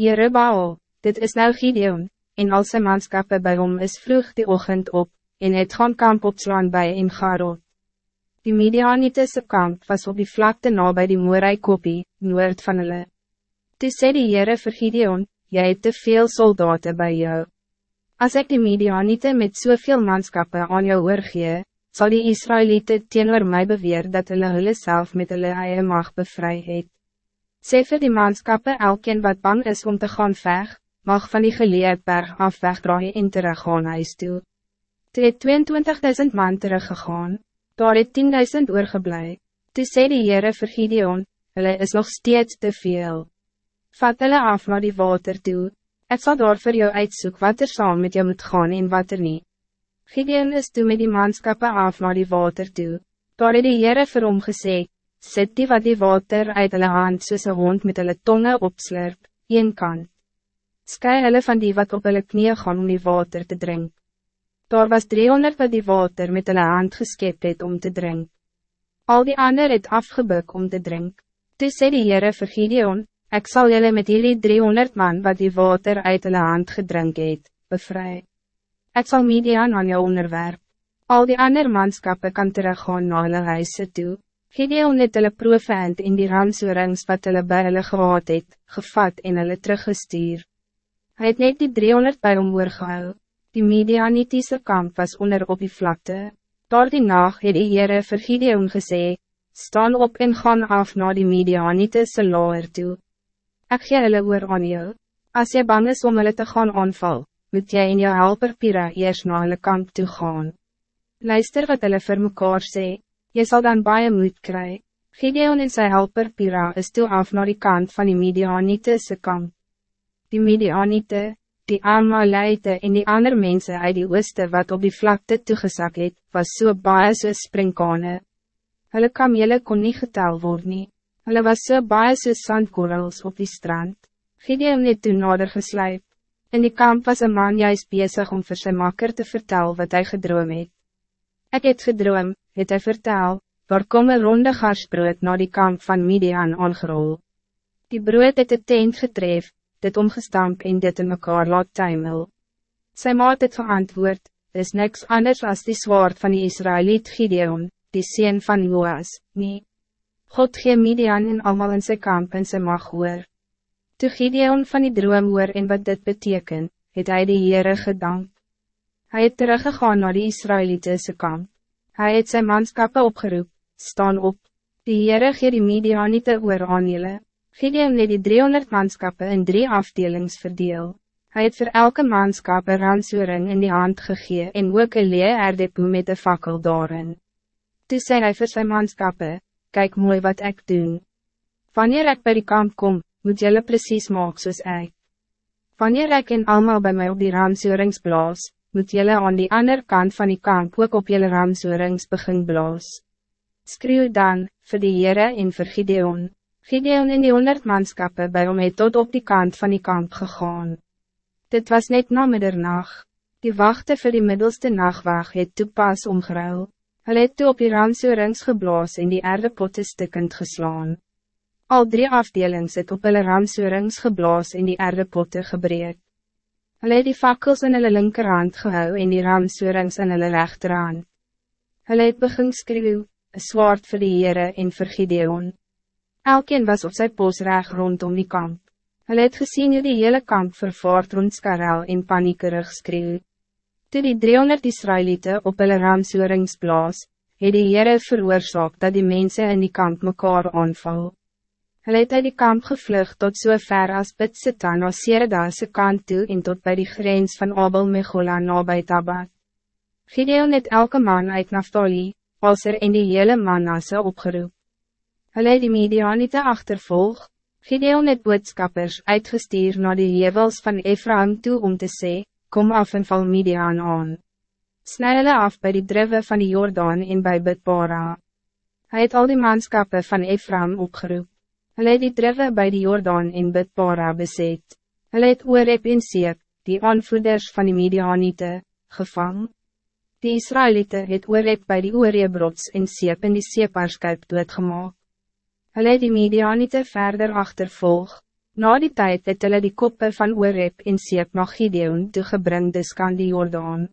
Jerubaal, dit is nou Gideon, en al sy manskappe by hom is vroeg die ochtend op, en het gaan kamp opslaan by Engarot. Die Midianitese kamp was op die vlakte na by die Moerai Kopie, noord van hulle. Toe sê die Heere vir Gideon, jy het te veel soldaten bij jou. Als ik die Midianite met soveel manskappe aan jou oorgee, zal die Israëlieten teenoor mij beweer dat hulle hulle self met hulle eie mag bevry het. Sê vir die manskappe elkeen wat bang is om te gaan veg, mag van die geleedberg af wegdraai en terug gaan huis toe. Toe het 22.000 man teruggegaan, daar het 10.000 oorgeblij. Toe sê die Heere vir Gideon, hulle is nog steeds te veel. Vat hulle af naar die water toe, ek sal daar vir jou uitsoek wat er saam met jou moet gaan en wat er niet. Gideon is toe met die manskappe af naar die water toe, daar het die Heere vir hom gesê, sit die wat die water uit hulle hand soos een hond met hulle tonge opslurp, een kant. Sky hulle van die wat op hulle knieën gaan om die water te drinken. Daar was 300 wat die water met hulle hand geskept het om te drinken. Al die ander het afgebuk om te drinken. Toe sê die Heere vir Gideon, ek sal julle met jullie 300 man wat die water uit hulle hand gedrink het, bevry. Ek sal Midian aan jou onderwerp. Al die ander manskappe kan teruggaan na hulle huise toe. Gideon het hulle profeend in die ramsoorings wat hulle by hulle gehad het, gevat en hulle teruggestuur. Hij het net die 300 by hom oorgehou. Die Midianitiese kamp was onder op die vlakte. Door die nacht het die Heere vir Gideon gesê, Staan op en gaan af naar die Midianitiese laer toe. Ek gee hulle oor aan jou. As jy bang is om hulle te gaan aanval, moet jy in jou helper Pira eers na hulle kamp toe gaan. Luister wat hulle vir mekaar sê, jy sal dan baie moed kry. Gideon en sy helper Pira is toe af naar die kant van die Midianitiese kamp. Die Midianite, die Amalite en die ander mensen uit die ooste wat op die vlakte toegesak het, was so baie so springkane. Hulle kamele kon niet getel worden. nie. Hulle was so baie so sandkorrels op die strand. Gideon het toen nader geslijp. In die kamp was een man juist bezig om vir sy makker te vertellen wat hij gedroom het. Ek het gedroom, het hy vertel, waar kom een ronde garsbrood na die kamp van Midian aangerol. Die brood het de tent getref, dit omgestamp en dit in mekaar laat tuimel. Sy maat het geantwoord, is niks anders als die zwaard van die Israëliet Gideon, die sien van Joas, nie. God gee Midian en allemaal in sy kamp en sy mag hoor. Toe Gideon van die droom hoor en wat dit beteken, het hij die Heere gedank. Hij het teruggegaan naar die Israëlitische kamp. Hij het zijn manskappe opgeroep, staan op. Die Heere gee die Midianite oor aan julle. Gideon het die 300 manskappe in drie afdelings verdeel. Hij het voor elke manskap een ransoering in die hand gegee en ook een lee erdepoe met een fakkel daarin. Toe sê hy vir sy manskappe, kyk mooi wat ik doen. Wanneer ik bij die kamp kom, moet jylle precies maak soos ek. Wanneer ik en allemaal bij mij op die ransoerings blaas, moet jylle aan die andere kant van die kamp ook op jylle ransoerings begin blaas. Skreeuw dan, vir die Heere en vir Gideon. Gideon in die honderd manskappe bij hom het tot op die kant van die kamp gegaan. Dit was net na middernacht. Die wachten voor die middelste nachtwaag het toe pas omgeruil. Hulle het toe op die ramsoorings geblaas en die aardepotte stikkend geslaan. Al drie afdelings het op hulle ramsoorings geblaas en die aardepotte gebreek. Hulle het die fakkels in hulle linkerhand gehou en die ramsoorings in hulle rechterhand. Hulle het begin skreeuw, een zwaard voor de Heere en vir Gideon. Elkeen was op zijn post reg rondom die kamp. Hulle het gesien hoe die hele kamp vervaard rond skarel en paniekerig skreeuw. Toe die 300 Israëlieten op hulle ramsoorings blaas, het die Heere veroorzaak dat die mensen in die kamp mekaar aanval. Hulle het uit die kamp gevlug tot so ver as Bitsitan as Seredase kant toe en tot bij die grens van Abel Mechola na by Tabat. Gideon het elke man uit Naftali, als er in die hele manasse opgeroep. Hulle het die Medianite achtervolg, Gideon het boodskappers uitgestuur naar de hevels van Ephraim toe om te sê, kom af en val Median aan. Snij hulle af bij die drive van die Jordaan en bij Bidbara. Hij het al die manskappe van Ephraim opgeroep. Hulle het die drive bij die Jordaan en Bidbara bezet. Hulle het Oorep en Seep, die aanvoerders van die Medianite, gevang. Die Israëlieten het Oorep bij die Oorepbrots en Seep in die Seeparskuip doodgemaak. Hulle het die Medianite verder achtervolg, Na die tijd het hulle die koppe van Oreb en Seep na Gideon toegebring dus kan die Jordaan.